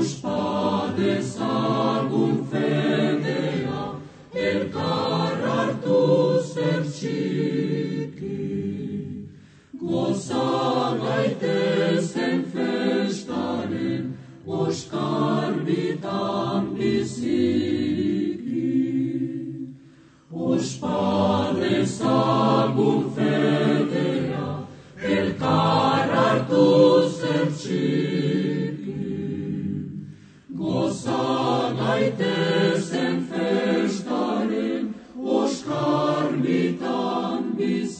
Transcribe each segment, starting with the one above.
Spade sa Oskar bitan biziki Ospar ezagun fedea Elkar hartu zertxiki Goza gaitezen festaren Oskar bitan biziki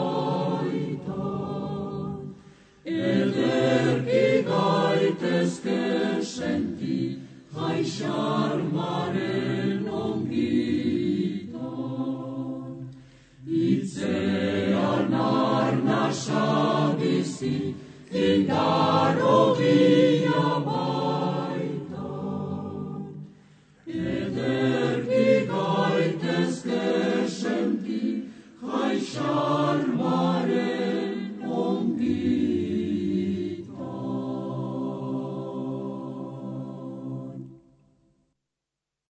senti, hai charmare longitor. Itse an arna shabisti, in daro via baitor. Eder di gaites gesenti, hai charmare